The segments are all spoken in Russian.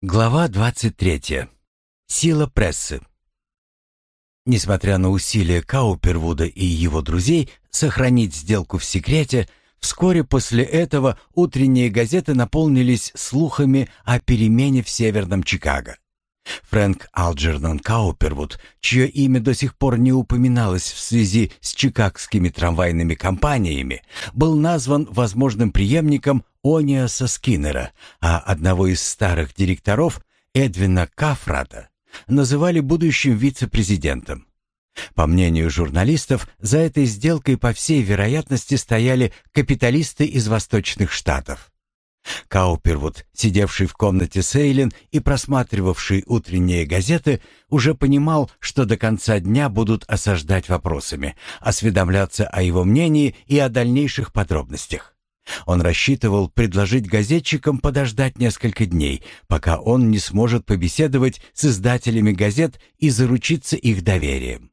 Глава 23. Сила прессы. Несмотря на усилия Каупервуда и его друзей сохранить сделку в секрете, вскоре после этого утренние газеты наполнились слухами о перемене в Северном Чикаго. Фрэнк Алджернон Каупервуд, чье имя до сих пор не упоминалось в связи с чикагскими трамвайными компаниями, был назван возможным преемником Ониаса Скиннера, а одного из старых директоров, Эдвина Кафрата, называли будущим вице-президентом. По мнению журналистов, за этой сделкой по всей вероятности стояли капиталисты из восточных штатов. Каупервуд, сидевший в комнате Сейлин и просматривавший утренние газеты, уже понимал, что до конца дня будут осаждать вопросами, осведомляться о его мнении и о дальнейших подробностях. Он рассчитывал предложить газетчикам подождать несколько дней, пока он не сможет побеседовать с издателями газет и заручиться их доверием,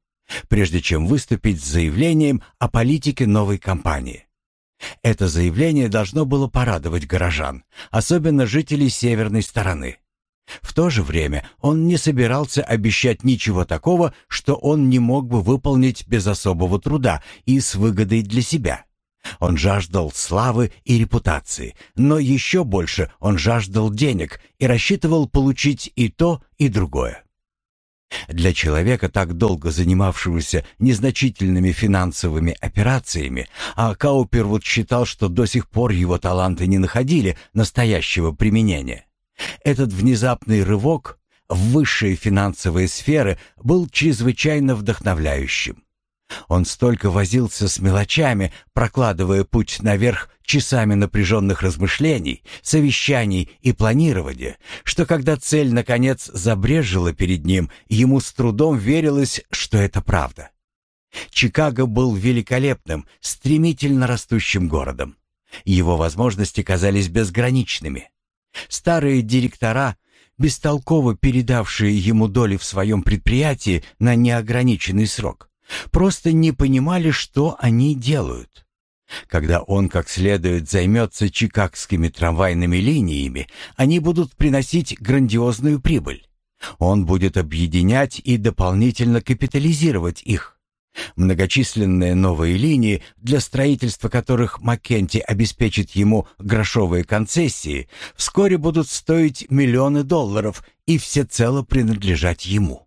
прежде чем выступить с заявлением о политике новой компании. Это заявление должно было порадовать горожан, особенно жителей северной стороны. В то же время он не собирался обещать ничего такого, что он не мог бы выполнить без особого труда и с выгодой для себя. Он жаждал славы и репутации, но еще больше он жаждал денег и рассчитывал получить и то, и другое. Для человека, так долго занимавшегося незначительными финансовыми операциями, а Каупервуд считал, что до сих пор его таланты не находили настоящего применения, этот внезапный рывок в высшие финансовые сферы был чрезвычайно вдохновляющим. Он столько возился с мелочами, прокладывая путь наверх часами напряженных размышлений, совещаний и планирования, что когда цель, наконец, забрежила перед ним, ему с трудом верилось, что это правда. Чикаго был великолепным, стремительно растущим городом. Его возможности казались безграничными. Старые директора, бестолково передавшие ему доли в своем предприятии на неограниченный срок, просто не понимали, что они делают. Когда он как следует займется чикагскими трамвайными линиями, они будут приносить грандиозную прибыль. Он будет объединять и дополнительно капитализировать их. Многочисленные новые линии, для строительства которых Маккенти обеспечит ему грошовые концессии, вскоре будут стоить миллионы долларов и всецело принадлежать ему.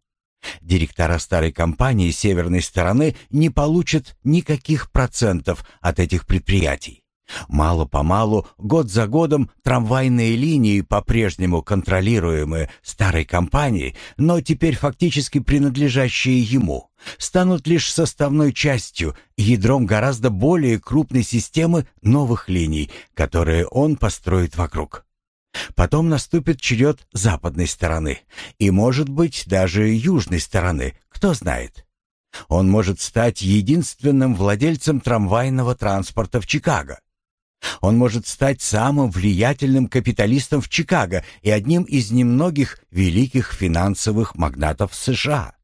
Директора старой компании северной стороны не получат никаких процентов от этих предприятий. Мало-помалу, год за годом, трамвайные линии, по-прежнему контролируемые старой компанией, но теперь фактически принадлежащие ему, станут лишь составной частью, ядром гораздо более крупной системы новых линий, которые он построит вокруг. Потом наступит черед западной стороны и, может быть, даже южной стороны, кто знает. Он может стать единственным владельцем трамвайного транспорта в Чикаго. Он может стать самым влиятельным капиталистом в Чикаго и одним из немногих великих финансовых магнатов США.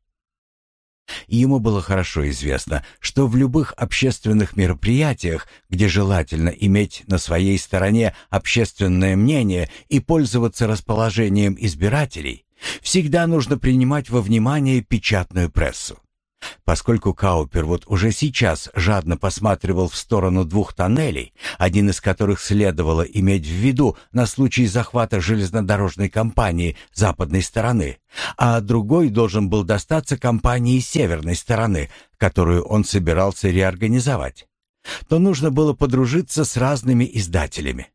Ему было хорошо известно, что в любых общественных мероприятиях, где желательно иметь на своей стороне общественное мнение и пользоваться расположением избирателей, всегда нужно принимать во внимание печатную прессу. Поскольку Каупервуд уже сейчас жадно посматривал в сторону двух тоннелей, один из которых следовало иметь в виду на случай захвата железнодорожной компании западной стороны, а другой должен был достаться компании северной стороны, которую он собирался реорганизовать, то нужно было подружиться с разными издателями.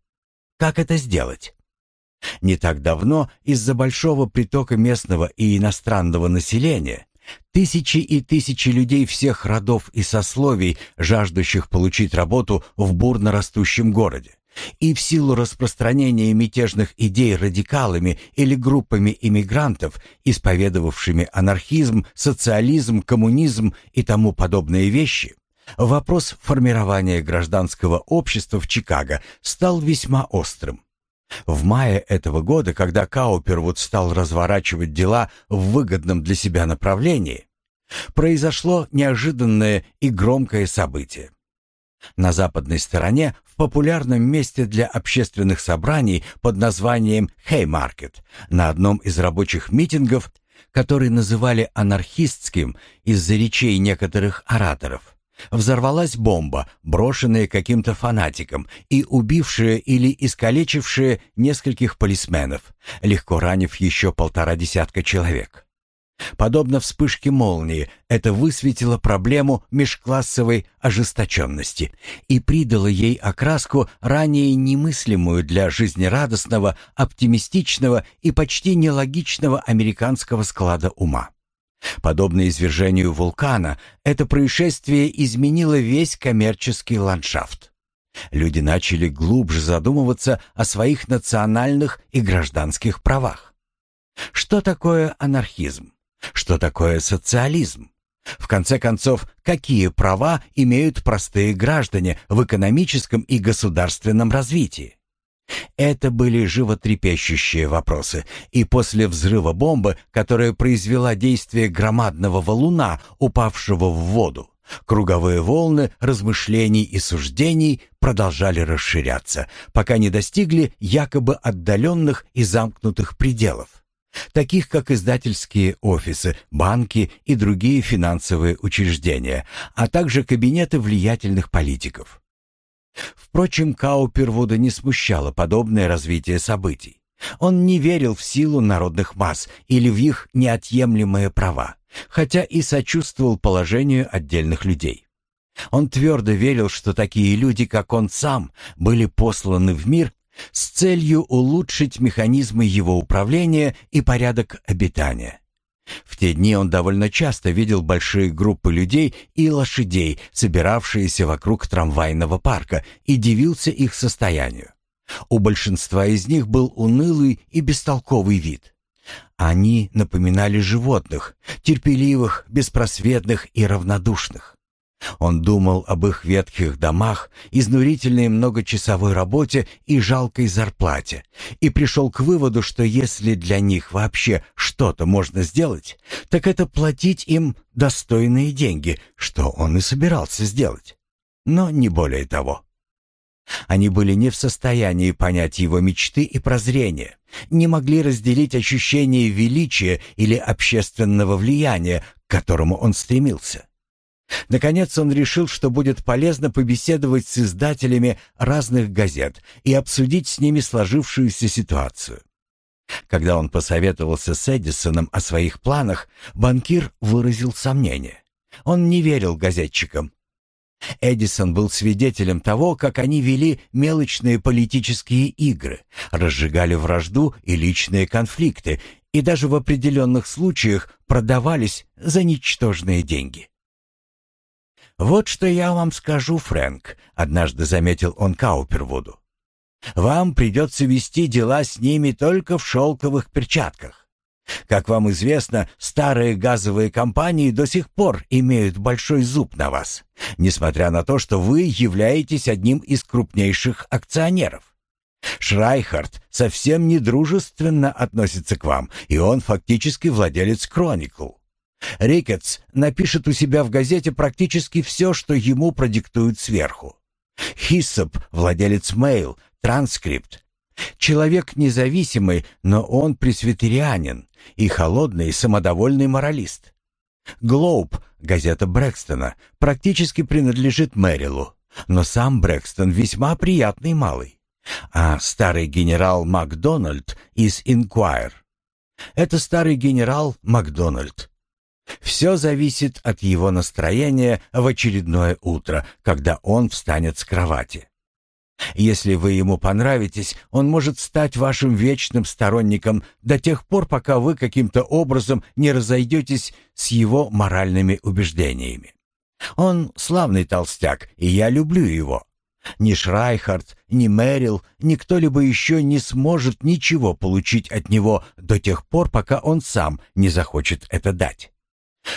Как это сделать? Не так давно из-за большого притока местного и иностранного населения Тысячи и тысячи людей всех родов и сословий, жаждущих получить работу в бурно растущем городе. И в силу распространения мятежных идей радикалами или группами иммигрантов, исповедовавшими анархизм, социализм, коммунизм и тому подобные вещи, вопрос формирования гражданского общества в Чикаго стал весьма острым. В мае этого года, когда Каупервуд стал разворачивать дела в выгодном для себя направлении, произошло неожиданное и громкое событие. На западной стороне, в популярном месте для общественных собраний под названием Хеймаркет, на одном из рабочих митингов, который называли анархистским из-за речей некоторых ораторов, взорвалась бомба, брошенная каким-то фанатиком и убившая или искалечившая нескольких полисменов, легко ранив еще полтора десятка человек. Подобно вспышке молнии, это высветило проблему межклассовой ожесточенности и придало ей окраску, ранее немыслимую для жизнерадостного, оптимистичного и почти нелогичного американского склада ума. Подобно извержению вулкана, это происшествие изменило весь коммерческий ландшафт. Люди начали глубже задумываться о своих национальных и гражданских правах. Что такое анархизм? Что такое социализм? В конце концов, какие права имеют простые граждане в экономическом и государственном развитии? Это были животрепещущие вопросы, и после взрыва бомбы, которая произвела действие громадного валуна, упавшего в воду, круговые волны размышлений и суждений продолжали расширяться, пока не достигли якобы отдаленных и замкнутых пределов таких как издательские офисы, банки и другие финансовые учреждения, а также кабинеты влиятельных политиков. Впрочем, Каупервуда не смущало подобное развитие событий. Он не верил в силу народных масс или в их неотъемлемые права, хотя и сочувствовал положению отдельных людей. Он твердо верил, что такие люди, как он сам, были посланы в мир с целью улучшить механизмы его управления и порядок обитания. В те дни он довольно часто видел большие группы людей и лошадей, собиравшиеся вокруг трамвайного парка, и дивился их состоянию. У большинства из них был унылый и бестолковый вид. Они напоминали животных, терпеливых, беспросветных и равнодушных. Он думал об их ветхих домах, изнурительной многочасовой работе и жалкой зарплате, и пришел к выводу, что если для них вообще что-то можно сделать, так это платить им достойные деньги, что он и собирался сделать. Но не более того. Они были не в состоянии понять его мечты и прозрения, не могли разделить ощущение величия или общественного влияния, к которому он стремился. Наконец он решил, что будет полезно побеседовать с издателями разных газет и обсудить с ними сложившуюся ситуацию. Когда он посоветовался с Эдисоном о своих планах, банкир выразил сомнение. Он не верил газетчикам. Эдисон был свидетелем того, как они вели мелочные политические игры, разжигали вражду и личные конфликты и даже в определенных случаях продавались за ничтожные деньги. «Вот что я вам скажу, Фрэнк», — однажды заметил он Каупервуду. «Вам придется вести дела с ними только в шелковых перчатках. Как вам известно, старые газовые компании до сих пор имеют большой зуб на вас, несмотря на то, что вы являетесь одним из крупнейших акционеров. Шрайхард совсем недружественно относится к вам, и он фактически владелец Кроникл. Рикетс напишет у себя в газете практически все, что ему продиктуют сверху. Хиссоп, владелец Mail, транскрипт. Человек независимый, но он пресвитерианин и холодный, самодовольный моралист. Глоуб, газета Брэкстона, практически принадлежит Мэрилу, но сам Брэкстон весьма приятный малый. А старый генерал Макдональд из Инквайр. Это старый генерал Макдональд. Все зависит от его настроения в очередное утро, когда он встанет с кровати. Если вы ему понравитесь, он может стать вашим вечным сторонником до тех пор, пока вы каким-то образом не разойдетесь с его моральными убеждениями. Он славный толстяк, и я люблю его. Ни Шрайхард, ни Мэрил, ни кто-либо еще не сможет ничего получить от него до тех пор, пока он сам не захочет это дать.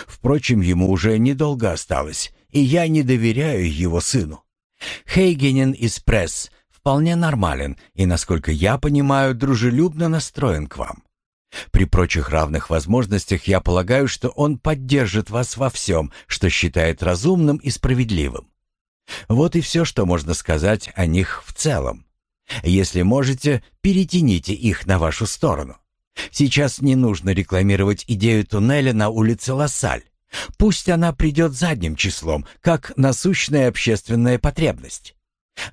Впрочем, ему уже недолго осталось, и я не доверяю его сыну. Хейгенен из пресс вполне нормален и, насколько я понимаю, дружелюбно настроен к вам. При прочих равных возможностях я полагаю, что он поддержит вас во всем, что считает разумным и справедливым. Вот и все, что можно сказать о них в целом. Если можете, перетяните их на вашу сторону. Сейчас не нужно рекламировать идею туннеля на улице Лассаль. Пусть она придет задним числом, как насущная общественная потребность.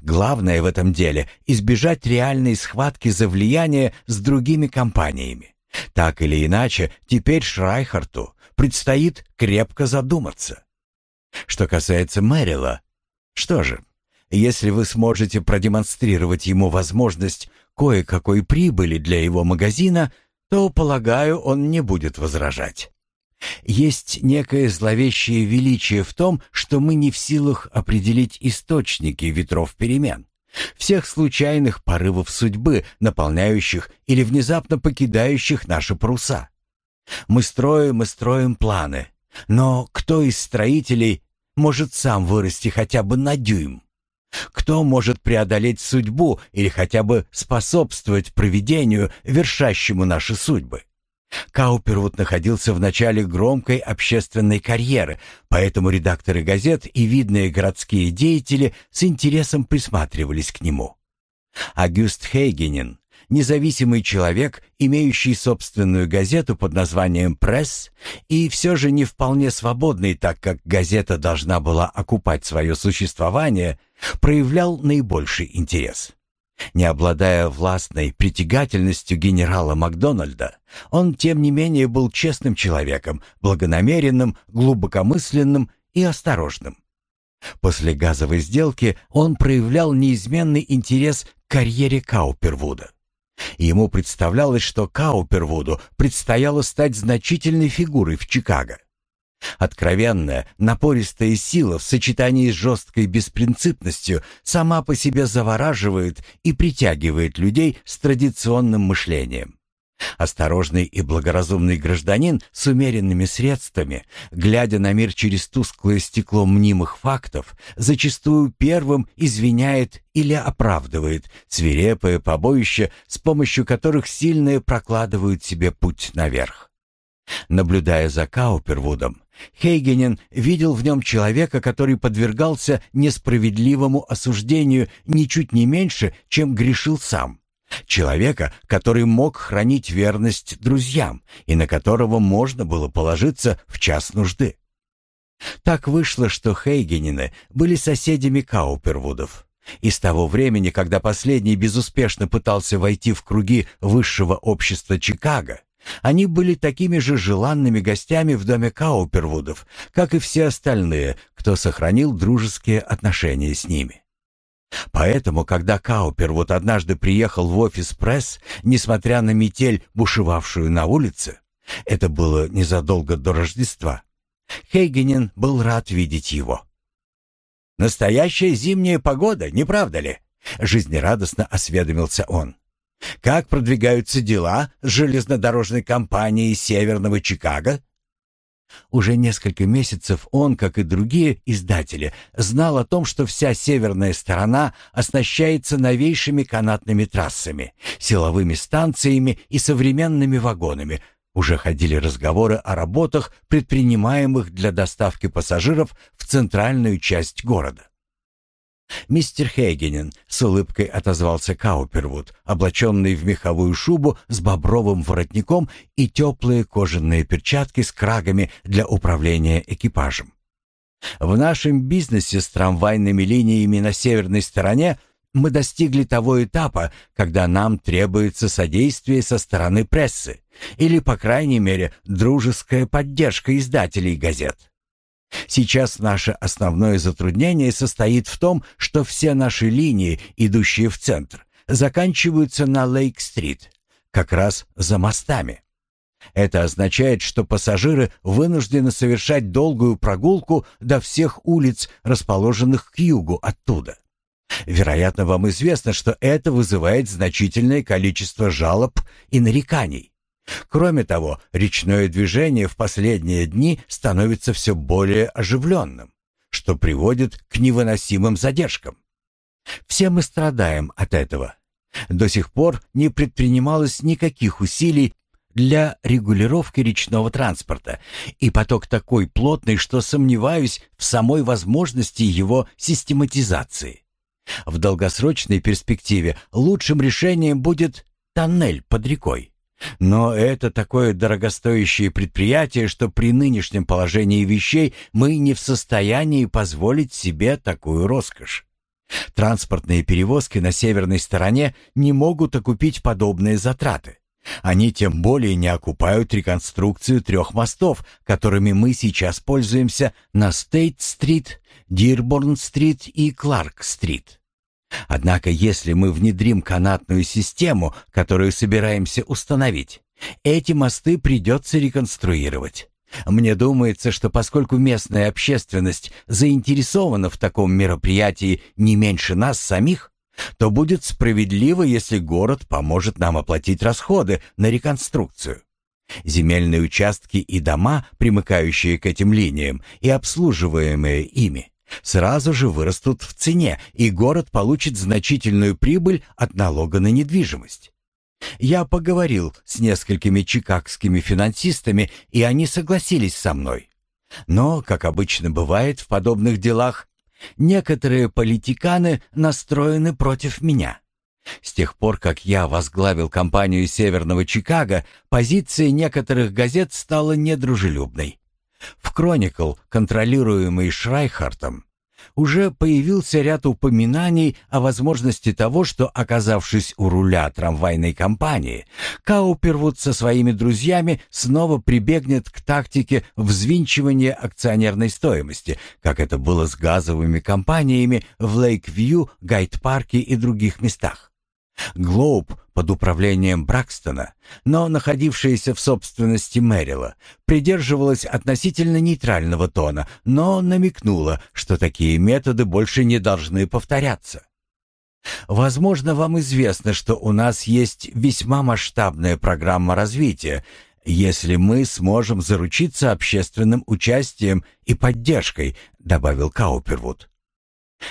Главное в этом деле – избежать реальной схватки за влияние с другими компаниями. Так или иначе, теперь Шрайхарту предстоит крепко задуматься. Что касается Мэрила, что же, если вы сможете продемонстрировать ему возможность кое-какой прибыли для его магазина, то, полагаю, он не будет возражать. Есть некое зловещее величие в том, что мы не в силах определить источники ветров перемен, всех случайных порывов судьбы, наполняющих или внезапно покидающих наши паруса. Мы строим и строим планы, но кто из строителей может сам вырасти хотя бы на дюйм? Кто может преодолеть судьбу или хотя бы способствовать проведению, вершащему наши судьбы? Каупервуд находился в начале громкой общественной карьеры, поэтому редакторы газет и видные городские деятели с интересом присматривались к нему. Агюст Хейгенен, независимый человек, имеющий собственную газету под названием «Пресс», и все же не вполне свободный, так как газета должна была окупать свое существование, проявлял наибольший интерес. Не обладая властной притягательностью генерала Макдональда, он, тем не менее, был честным человеком, благонамеренным, глубокомысленным и осторожным. После газовой сделки он проявлял неизменный интерес к карьере Каупервуда. Ему представлялось, что Каупервуду предстояло стать значительной фигурой в Чикаго. Откровенная, напористая сила в сочетании с жесткой беспринципностью сама по себе завораживает и притягивает людей с традиционным мышлением. Осторожный и благоразумный гражданин с умеренными средствами, глядя на мир через тусклое стекло мнимых фактов, зачастую первым извиняет или оправдывает свирепое побоище, с помощью которых сильные прокладывают себе путь наверх. Наблюдая за Каупервудом, Хейгенен видел в нем человека, который подвергался несправедливому осуждению ничуть не меньше, чем грешил сам. Человека, который мог хранить верность друзьям и на которого можно было положиться в час нужды. Так вышло, что Хейгенены были соседями Каупервудов. И с того времени, когда последний безуспешно пытался войти в круги высшего общества Чикаго, они были такими же желанными гостями в доме Каупервудов, как и все остальные, кто сохранил дружеские отношения с ними. Поэтому, когда Каупервуд однажды приехал в офис пресс, несмотря на метель, бушевавшую на улице, это было незадолго до Рождества, Хейгенен был рад видеть его. «Настоящая зимняя погода, не правда ли?» — жизнерадостно осведомился он. Как продвигаются дела с железнодорожной компанией Северного Чикаго? Уже несколько месяцев он, как и другие издатели, знал о том, что вся северная сторона оснащается новейшими канатными трассами, силовыми станциями и современными вагонами. Уже ходили разговоры о работах, предпринимаемых для доставки пассажиров в центральную часть города. «Мистер Хейгенен», — с улыбкой отозвался Каупервуд, облаченный в меховую шубу с бобровым воротником и теплые кожаные перчатки с крагами для управления экипажем. «В нашем бизнесе с трамвайными линиями на северной стороне мы достигли того этапа, когда нам требуется содействие со стороны прессы или, по крайней мере, дружеская поддержка издателей газет. Сейчас наше основное затруднение состоит в том, что все наши линии, идущие в центр, заканчиваются на Лейк-стрит, как раз за мостами. Это означает, что пассажиры вынуждены совершать долгую прогулку до всех улиц, расположенных к югу оттуда. Вероятно, вам известно, что это вызывает значительное количество жалоб и нареканий. Кроме того, речное движение в последние дни становится все более оживленным, что приводит к невыносимым задержкам. Все мы страдаем от этого. До сих пор не предпринималось никаких усилий для регулировки речного транспорта, и поток такой плотный, что сомневаюсь в самой возможности его систематизации. В долгосрочной перспективе лучшим решением будет тоннель под рекой. Но это такое дорогостоящее предприятие, что при нынешнем положении вещей мы не в состоянии позволить себе такую роскошь. Транспортные перевозки на северной стороне не могут окупить подобные затраты. Они тем более не окупают реконструкцию трех мостов, которыми мы сейчас пользуемся на Стейт-стрит, Дирборн-стрит и Кларк-стрит. Однако, если мы внедрим канатную систему, которую собираемся установить, эти мосты придется реконструировать. Мне думается, что поскольку местная общественность заинтересована в таком мероприятии не меньше нас самих, то будет справедливо, если город поможет нам оплатить расходы на реконструкцию. Земельные участки и дома, примыкающие к этим линиям и обслуживаемые ими, сразу же вырастут в цене, и город получит значительную прибыль от налога на недвижимость. Я поговорил с несколькими чикагскими финансистами, и они согласились со мной. Но, как обычно бывает в подобных делах, некоторые политиканы настроены против меня. С тех пор, как я возглавил компанию Северного Чикаго, позиция некоторых газет стала недружелюбной. В «Кроникл», контролируемый Шрайхартом, уже появился ряд упоминаний о возможности того, что, оказавшись у руля трамвайной компании, Каупервуд со своими друзьями снова прибегнет к тактике взвинчивания акционерной стоимости, как это было с газовыми компаниями в Лейк-Вью, Гайд-парке и других местах. Глоуб под управлением Бракстона, но находившаяся в собственности Мэрила, придерживалась относительно нейтрального тона, но намекнула, что такие методы больше не должны повторяться. Возможно, вам известно, что у нас есть весьма масштабная программа развития, если мы сможем заручиться общественным участием и поддержкой, добавил Каупервуд.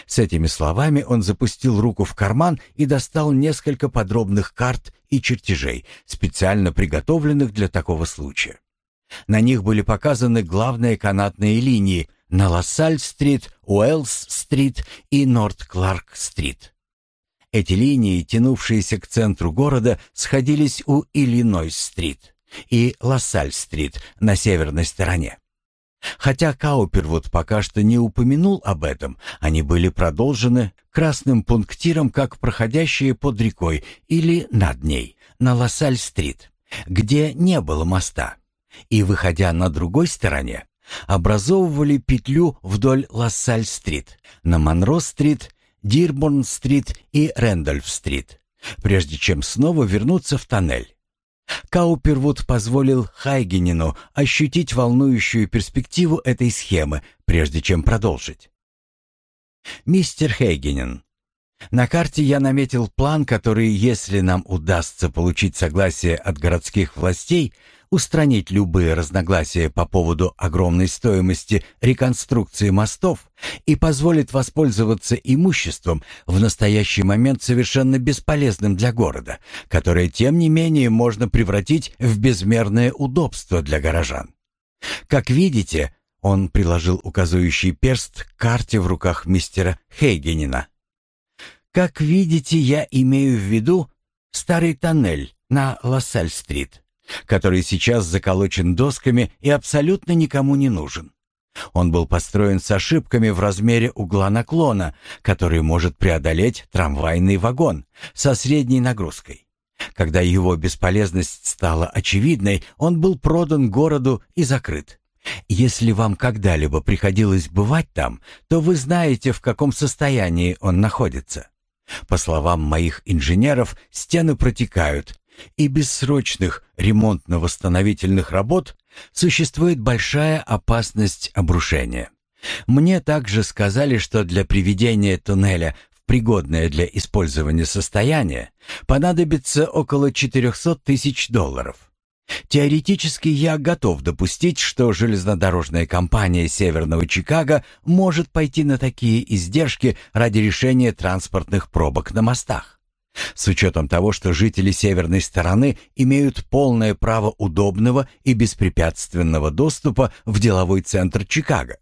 С этими словами он запустил руку в карман и достал несколько подробных карт и чертежей, специально приготовленных для такого случая. На них были показаны главные канатные линии на Лассаль-стрит, Уэллс-стрит и Норт-Кларк-стрит. Эти линии, тянувшиеся к центру города, сходились у Иллинойс-стрит и Лассаль-стрит на северной стороне. Хотя Каупервуд пока что не упомянул об этом, они были продолжены красным пунктиром, как проходящие под рекой или над ней, на Лассаль-стрит, где не было моста. И, выходя на другой стороне, образовывали петлю вдоль Лассаль-стрит, на Монро-стрит, Дирборн-стрит и Рэндольф-стрит, прежде чем снова вернуться в тоннель. Каупервуд позволил Хайгенину ощутить волнующую перспективу этой схемы, прежде чем продолжить. «Мистер Хейгенен, на карте я наметил план, который, если нам удастся получить согласие от городских властей, устранить любые разногласия по поводу огромной стоимости реконструкции мостов и позволит воспользоваться имуществом в настоящий момент совершенно бесполезным для города, которое тем не менее можно превратить в безмерное удобство для горожан. Как видите, он приложил указывающий перст к карте в руках мистера Хейгенина. Как видите, я имею в виду старый тоннель на Лассаль-стрит который сейчас заколочен досками и абсолютно никому не нужен. Он был построен с ошибками в размере угла наклона, который может преодолеть трамвайный вагон со средней нагрузкой. Когда его бесполезность стала очевидной, он был продан городу и закрыт. Если вам когда-либо приходилось бывать там, то вы знаете, в каком состоянии он находится. По словам моих инженеров, стены протекают, и без срочных ремонтно-восстановительных работ существует большая опасность обрушения. Мне также сказали, что для приведения туннеля в пригодное для использования состояние понадобится около 400 тысяч долларов. Теоретически я готов допустить, что железнодорожная компания Северного Чикаго может пойти на такие издержки ради решения транспортных пробок на мостах. С учетом того, что жители северной стороны имеют полное право удобного и беспрепятственного доступа в деловой центр Чикаго.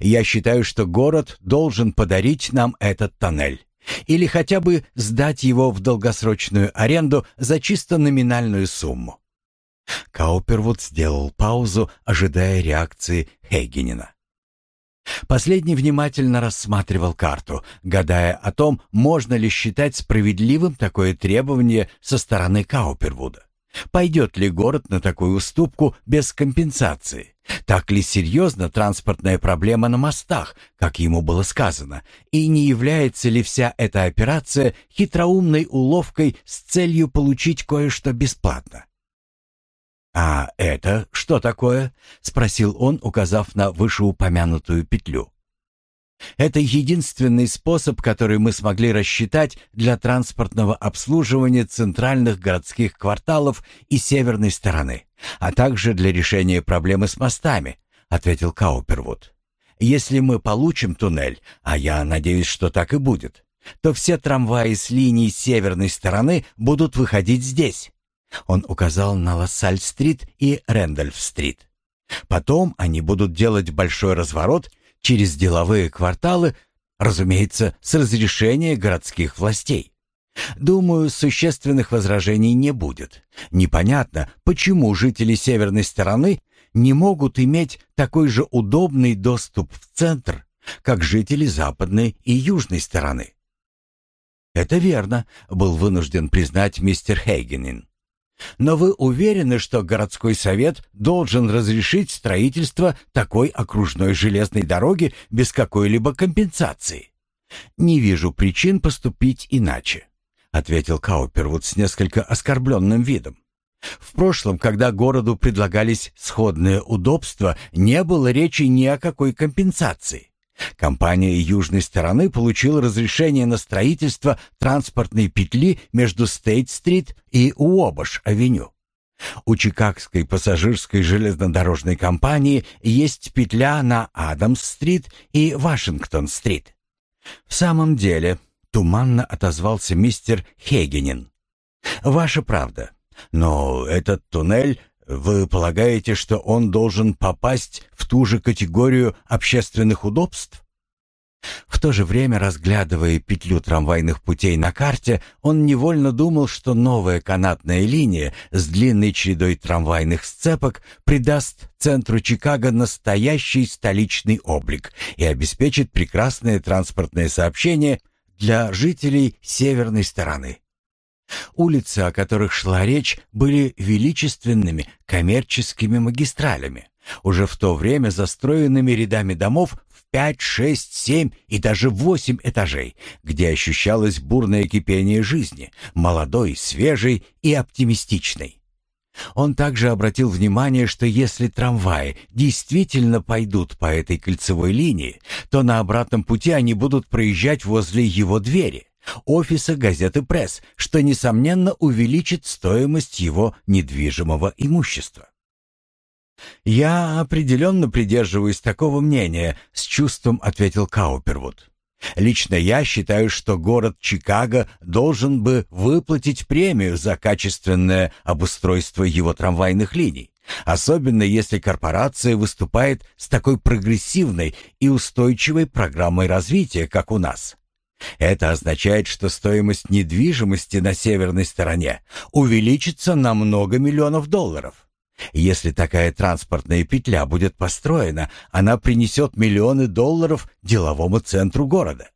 Я считаю, что город должен подарить нам этот тоннель. Или хотя бы сдать его в долгосрочную аренду за чисто номинальную сумму. Каупервуд сделал паузу, ожидая реакции Хейгенина. Последний внимательно рассматривал карту, гадая о том, можно ли считать справедливым такое требование со стороны Каупервуда. Пойдет ли город на такую уступку без компенсации? Так ли серьезна транспортная проблема на мостах, как ему было сказано? И не является ли вся эта операция хитроумной уловкой с целью получить кое-что бесплатно? «А это что такое?» — спросил он, указав на вышеупомянутую петлю. Это единственный способ, который мы смогли рассчитать для транспортного обслуживания центральных городских кварталов и северной стороны, а также для решения проблемы с мостами, ответил Каупервуд. Если мы получим туннель, а я надеюсь, что так и будет, то все трамваи с линий северной стороны будут выходить здесь. Он указал на Лассаль-стрит и Рэндольф-стрит. Потом они будут делать большой разворот через деловые кварталы, разумеется, с разрешения городских властей. Думаю, существенных возражений не будет. Непонятно, почему жители северной стороны не могут иметь такой же удобный доступ в центр, как жители западной и южной стороны. Это верно, был вынужден признать мистер Хейгенин. Но вы уверены, что городской совет должен разрешить строительство такой окружной железной дороги без какой-либо компенсации? Не вижу причин поступить иначе, ответил Каупервуд с несколько оскорбленным видом. В прошлом, когда городу предлагались сходные удобства, не было речи ни о какой компенсации. Компания южной стороны получила разрешение на строительство транспортной петли между Стейт-стрит и Уобаш-авеню. У Чикагской пассажирской железнодорожной компании есть петля на Адамс-стрит и Вашингтон-стрит. В самом деле, туманно отозвался мистер Хейгенин. Ваша правда. Но этот туннель вы полагаете, что он должен попасть в ту же категорию общественных удобств? В то же время, разглядывая петлю трамвайных путей на карте, он невольно думал, что новая канатная линия с длинной чередой трамвайных сцепок придаст центру Чикаго настоящий столичный облик и обеспечит прекрасное транспортное сообщение для жителей северной стороны. Улицы, о которых шла речь, были величественными коммерческими магистралями, уже в то время застроенными рядами домов в пять, шесть, семь и даже восемь этажей, где ощущалось бурное кипение жизни, молодой, свежей и оптимистичной. Он также обратил внимание, что если трамваи действительно пойдут по этой кольцевой линии, то на обратном пути они будут проезжать возле его двери офиса газеты «Пресс», что, несомненно, увеличит стоимость его недвижимого имущества. «Я определенно придерживаюсь такого мнения», — с чувством ответил Каупервуд. «Лично я считаю, что город Чикаго должен бы выплатить премию за качественное обустройство его трамвайных линий, особенно если корпорация выступает с такой прогрессивной и устойчивой программой развития, как у нас. Это означает, что стоимость недвижимости на северной стороне увеличится на много миллионов долларов. Если такая транспортная петля будет построена, она принесет миллионы долларов деловому центру города.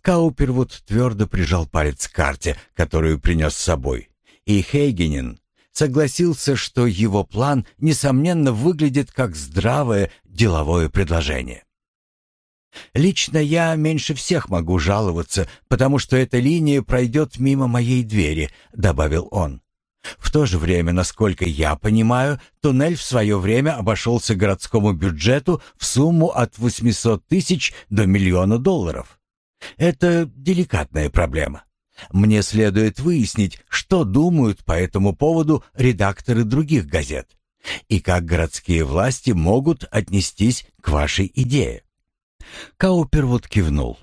Каупервуд твердо прижал палец к карте, которую принес с собой, и Хейгенин согласился, что его план, несомненно, выглядит как здравое деловое предложение. Лично я меньше всех могу жаловаться, потому что эта линия пройдет мимо моей двери», — добавил он. В то же время, насколько я понимаю, туннель в свое время обошелся городскому бюджету в сумму от 800 тысяч до миллиона долларов. Это деликатная проблема. Мне следует выяснить, что думают по этому поводу редакторы других газет и как городские власти могут отнестись к вашей идее. Каупервуд кивнул.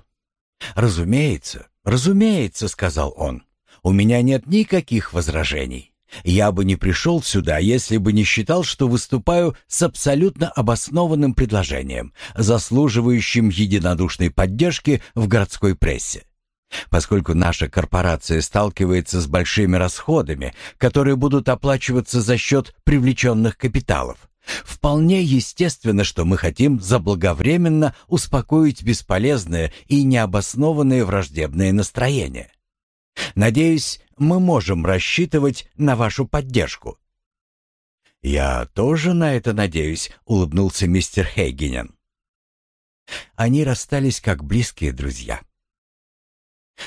«Разумеется, разумеется», — сказал он. У меня нет никаких возражений. Я бы не пришел сюда, если бы не считал, что выступаю с абсолютно обоснованным предложением, заслуживающим единодушной поддержки в городской прессе. Поскольку наша корпорация сталкивается с большими расходами, которые будут оплачиваться за счет привлеченных капиталов, вполне естественно, что мы хотим заблаговременно успокоить бесполезное и необоснованное враждебное настроение. Надеюсь, мы можем рассчитывать на вашу поддержку. Я тоже на это надеюсь, улыбнулся мистер Хейгенен. Они расстались как близкие друзья.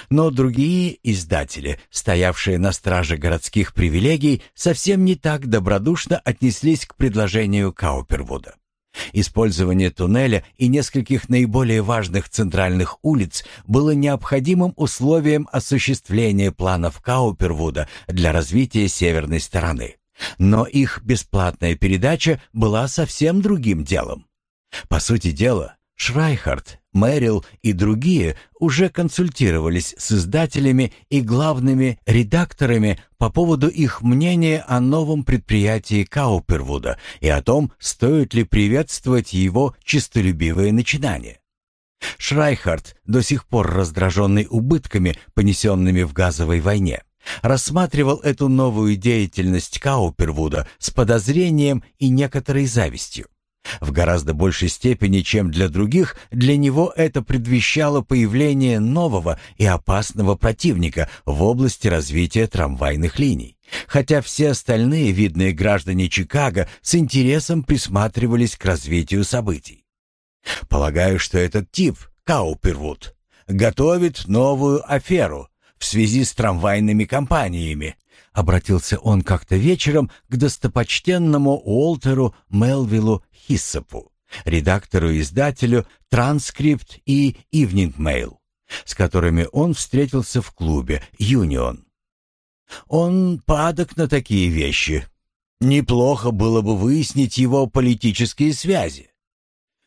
Но другие издатели, стоявшие на страже городских привилегий, совсем не так добродушно отнеслись к предложению Каупервуда. Использование туннеля и нескольких наиболее важных центральных улиц было необходимым условием осуществления планов Каупервуда для развития северной стороны. Но их бесплатная передача была совсем другим делом. По сути дела, Шрайхард, Мэрил и другие уже консультировались с издателями и главными редакторами по поводу их мнения о новом предприятии Каупервуда и о том, стоит ли приветствовать его честолюбивое начинание. Шрайхард, до сих пор раздраженный убытками, понесенными в газовой войне, рассматривал эту новую деятельность Каупервуда с подозрением и некоторой завистью. В гораздо большей степени, чем для других, для него это предвещало появление нового и опасного противника в области развития трамвайных линий. Хотя все остальные видные граждане Чикаго с интересом присматривались к развитию событий. Полагаю, что этот тип, Каупервуд, готовит новую аферу в связи с трамвайными компаниями, обратился он как-то вечером к достопочтенному Уолтеру Мелвиллу Хиссопу, редактору-издателю «Транскрипт» и «Ивнинг Mail, с которыми он встретился в клубе «Юнион». Он падок на такие вещи. Неплохо было бы выяснить его политические связи.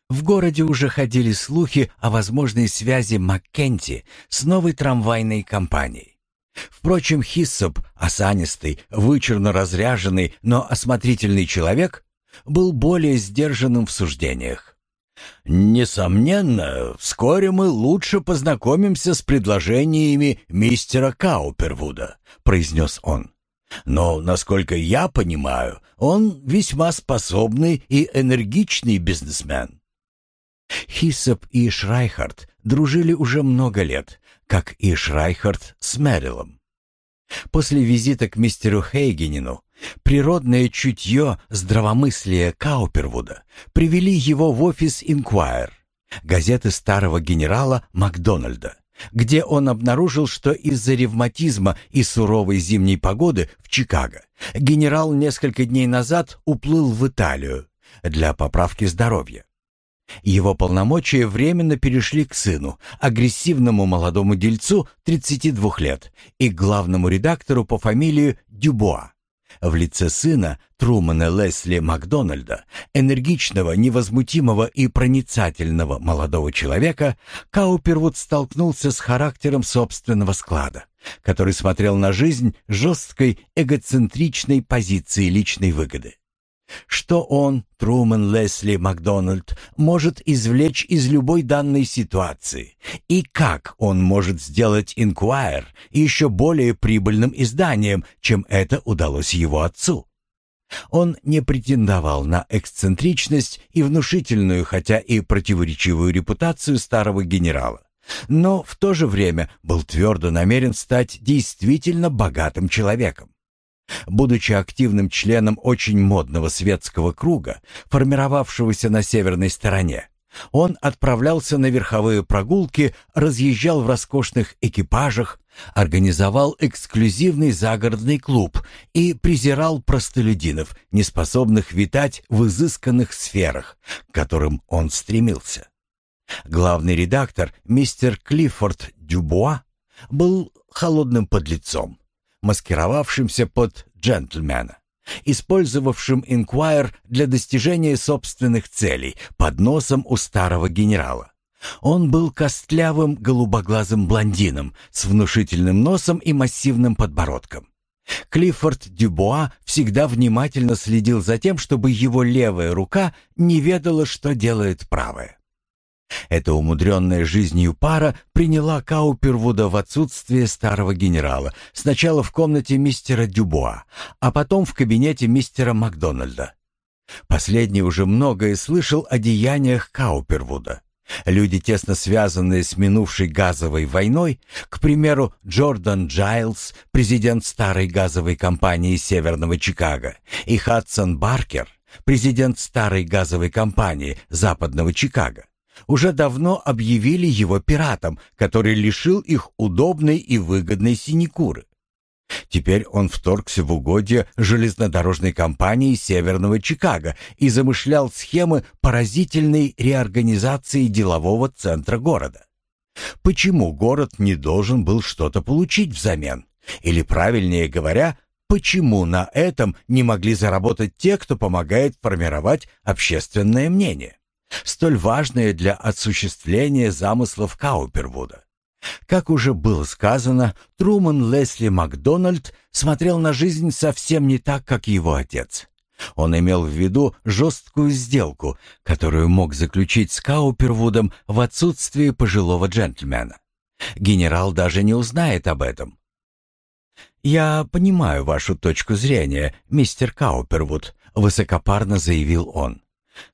В городе уже ходили слухи о возможной связи Маккенти с новой трамвайной компанией. Впрочем, Хиссоп, осанистый, вычурно разряженный, но осмотрительный человек, был более сдержанным в суждениях. «Несомненно, вскоре мы лучше познакомимся с предложениями мистера Каупервуда», — произнес он. «Но, насколько я понимаю, он весьма способный и энергичный бизнесмен». Хиссоп и Шрайхард дружили уже много лет, как и Шрайхард с Мэрилом. После визита к мистеру Хейгенину природное чутье, здравомыслие Каупервуда привели его в офис «Инквайр», газеты старого генерала Макдональда, где он обнаружил, что из-за ревматизма и суровой зимней погоды в Чикаго генерал несколько дней назад уплыл в Италию для поправки здоровья. Его полномочия временно перешли к сыну, агрессивному молодому дельцу 32 лет и главному редактору по фамилии Дюбуа. В лице сына Трумана Лесли Макдональда, энергичного, невозмутимого и проницательного молодого человека, Каупервуд столкнулся с характером собственного склада, который смотрел на жизнь жесткой эгоцентричной позиции личной выгоды. Что он, Трумэн Лесли Макдональд, может извлечь из любой данной ситуации? И как он может сделать Inquirer еще более прибыльным изданием, чем это удалось его отцу? Он не претендовал на эксцентричность и внушительную, хотя и противоречивую репутацию старого генерала, но в то же время был твердо намерен стать действительно богатым человеком. Будучи активным членом очень модного светского круга, формировавшегося на северной стороне, он отправлялся на верховые прогулки, разъезжал в роскошных экипажах, организовал эксклюзивный загородный клуб и презирал простолюдинов, неспособных витать в изысканных сферах, к которым он стремился. Главный редактор, мистер Клиффорд Дюбуа, был холодным подлецом, маскировавшимся под джентльмена, использовавшим Инквайр для достижения собственных целей под носом у старого генерала, Он был костлявым голубоглазым блондином с внушительным носом и массивным подбородком. Клиффорд Дюбуа всегда внимательно следил за тем, чтобы его левая рука не ведала, что делает правая. Эта умудренная жизнью пара приняла Каупервуда в отсутствие старого генерала, сначала в комнате мистера Дюбуа, а потом в кабинете мистера Макдональда. Последний уже многое слышал о деяниях Каупервуда. Люди, тесно связанные с минувшей газовой войной, к примеру, Джордан Джайлз, президент старой газовой компании Северного Чикаго, и Хадсон Баркер, президент старой газовой компании Западного Чикаго, уже давно объявили его пиратом, который лишил их удобной и выгодной синекуры. Теперь он вторгся в угодья железнодорожной компании Северного Чикаго и замышлял схемы поразительной реорганизации делового центра города. Почему город не должен был что-то получить взамен? Или, правильнее говоря, почему на этом не могли заработать те, кто помогает формировать общественное мнение? Столь важное для осуществления замыслов Каупервуда. Как уже было сказано, Труман Лесли Макдональд смотрел на жизнь совсем не так, как его отец. Он имел в виду жесткую сделку, которую мог заключить с Каупервудом в отсутствие пожилого джентльмена. Генерал даже не узнает об этом. «Я понимаю вашу точку зрения, мистер Каупервуд», — высокопарно заявил он.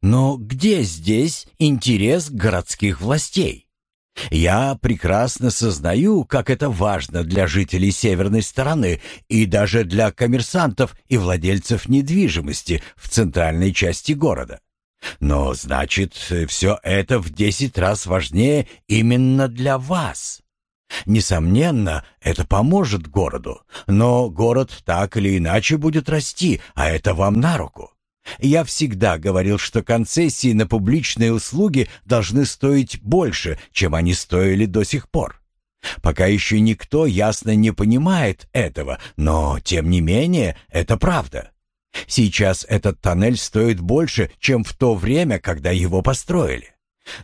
«Но где здесь интерес городских властей?» Я прекрасно сознаю, как это важно для жителей северной стороны и даже для коммерсантов и владельцев недвижимости в центральной части города. Но значит, все это в десять раз важнее именно для вас. Несомненно, это поможет городу, но город так или иначе будет расти, а это вам на руку. Я всегда говорил, что концессии на публичные услуги должны стоить больше, чем они стоили до сих пор. Пока еще никто ясно не понимает этого, но, тем не менее, это правда. Сейчас этот тоннель стоит больше, чем в то время, когда его построили.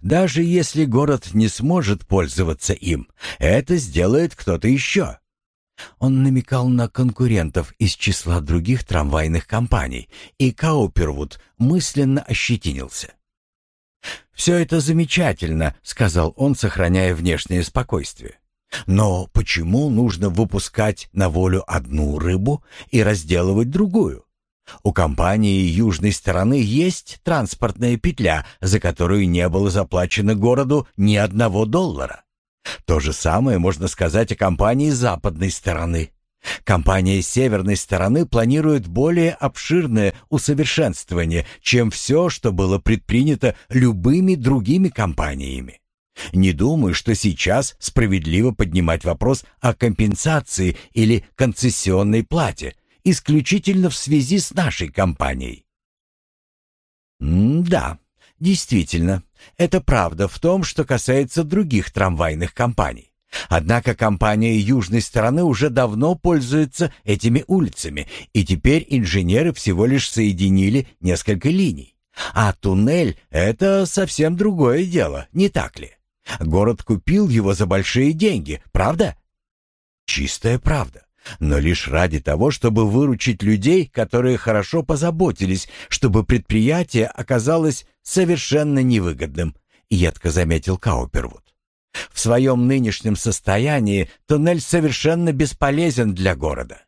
Даже если город не сможет пользоваться им, это сделает кто-то еще. Он намекал на конкурентов из числа других трамвайных компаний, и Каупервуд мысленно ощетинился. «Все это замечательно», — сказал он, сохраняя внешнее спокойствие. «Но почему нужно выпускать на волю одну рыбу и разделывать другую? У компании южной стороны есть транспортная петля, за которую не было заплачено городу ни одного доллара. То же самое можно сказать о компании западной стороны. Компания северной стороны планирует более обширное усовершенствование, чем все, что было предпринято любыми другими компаниями. Не думаю, что сейчас справедливо поднимать вопрос о компенсации или концессионной плате, исключительно в связи с нашей компанией. М да, действительно, это правда в том, что касается других трамвайных компаний. Однако компания южной стороны уже давно пользуется этими улицами, и теперь инженеры всего лишь соединили несколько линий. А туннель — это совсем другое дело, не так ли? Город купил его за большие деньги, правда? Чистая правда но лишь ради того, чтобы выручить людей, которые хорошо позаботились, чтобы предприятие оказалось совершенно невыгодным, едко заметил Каупервуд. В своем нынешнем состоянии туннель совершенно бесполезен для города.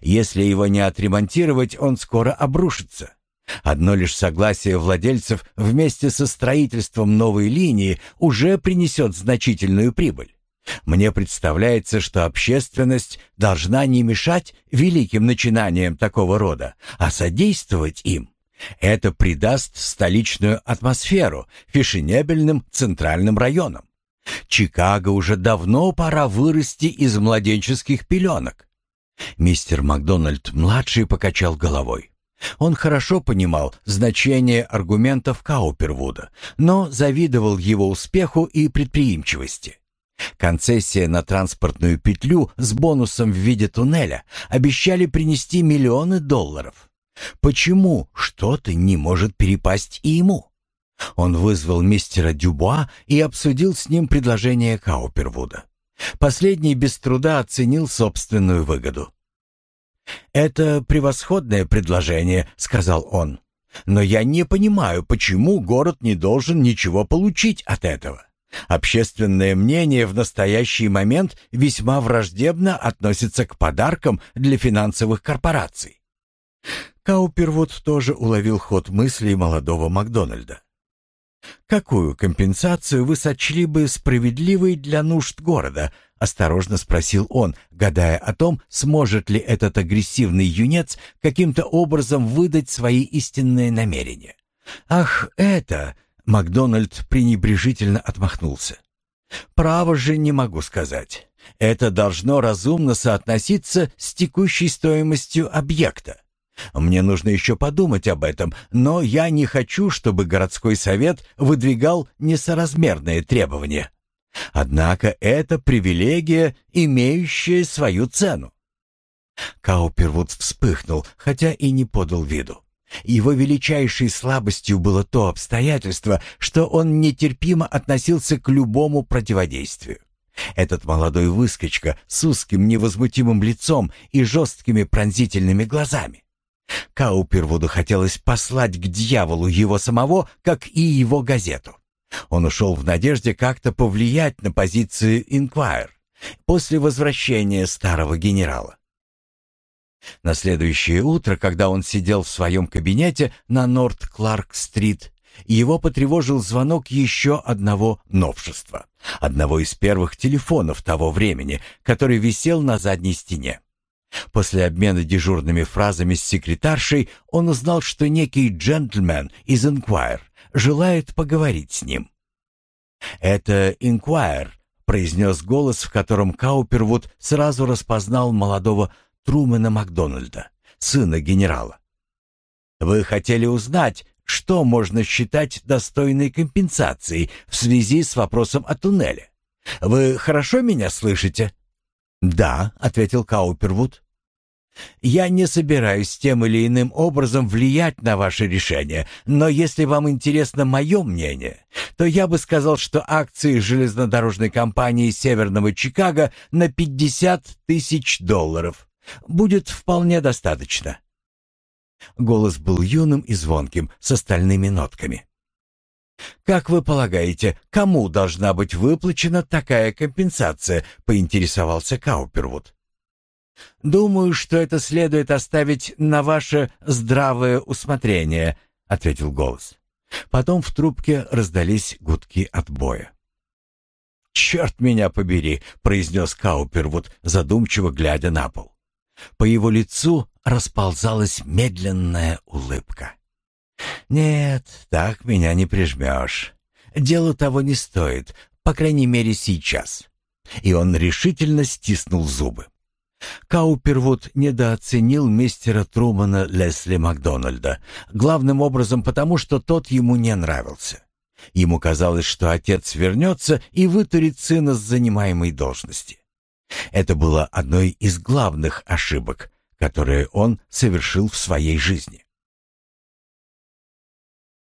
Если его не отремонтировать, он скоро обрушится. Одно лишь согласие владельцев вместе со строительством новой линии уже принесет значительную прибыль. Мне представляется, что общественность должна не мешать великим начинаниям такого рода, а содействовать им. Это придаст столичную атмосферу фешенебельным центральным районам. Чикаго уже давно пора вырасти из младенческих пеленок. Мистер Макдональд-младший покачал головой. Он хорошо понимал значение аргументов Каупервуда, но завидовал его успеху и предприимчивости. Концессия на транспортную петлю с бонусом в виде туннеля обещали принести миллионы долларов. Почему что-то не может перепасть и ему? Он вызвал мистера Дюбуа и обсудил с ним предложение Каупервуда. Последний без труда оценил собственную выгоду. «Это превосходное предложение», — сказал он. «Но я не понимаю, почему город не должен ничего получить от этого. Общественное мнение в настоящий момент весьма враждебно относится к подаркам для финансовых корпораций». Каупервуд тоже уловил ход мыслей молодого Макдональда. «Какую компенсацию вы сочли бы справедливой для нужд города?» — осторожно спросил он, гадая о том, сможет ли этот агрессивный юнец каким-то образом выдать свои истинные намерения. «Ах, это...» — Макдональд пренебрежительно отмахнулся. «Право же не могу сказать. Это должно разумно соотноситься с текущей стоимостью объекта. Мне нужно еще подумать об этом, но я не хочу, чтобы городской совет выдвигал несоразмерные требования. Однако это привилегия, имеющая свою цену. Каупервуд вспыхнул, хотя и не подал виду. Его величайшей слабостью было то обстоятельство, что он нетерпимо относился к любому противодействию. Этот молодой выскочка с узким невозмутимым лицом и жесткими пронзительными глазами. Каупервуду хотелось послать к дьяволу его самого, как и его газету. Он ушел в надежде как-то повлиять на позицию Инквайр после возвращения старого генерала. На следующее утро, когда он сидел в своем кабинете на Норт-Кларк-стрит, его потревожил звонок еще одного новшества, одного из первых телефонов того времени, который висел на задней стене. После обмена дежурными фразами с секретаршей он узнал, что некий джентльмен из Инквайр желает поговорить с ним. «Это Инквайр», — произнес голос, в котором Каупервуд сразу распознал молодого Трумена Макдональда, сына генерала. «Вы хотели узнать, что можно считать достойной компенсацией в связи с вопросом о туннеле. Вы хорошо меня слышите?» «Да», — ответил Каупервуд. «Я не собираюсь тем или иным образом влиять на ваше решение, но если вам интересно мое мнение, то я бы сказал, что акции железнодорожной компании Северного Чикаго на 50 тысяч долларов будет вполне достаточно». Голос был юным и звонким, с остальными нотками. «Как вы полагаете, кому должна быть выплачена такая компенсация?» — поинтересовался Каупервуд. «Думаю, что это следует оставить на ваше здравое усмотрение», — ответил голос. Потом в трубке раздались гудки отбоя. «Черт меня побери!» — произнес Каупервуд, задумчиво глядя на пол. По его лицу расползалась медленная улыбка. «Нет, так меня не прижмешь. Дело того не стоит, по крайней мере сейчас». И он решительно стиснул зубы. Каупервуд недооценил мистера Трумана Лесли Макдональда, главным образом потому, что тот ему не нравился. Ему казалось, что отец вернется и вытурит сына с занимаемой должности. Это было одной из главных ошибок, которые он совершил в своей жизни.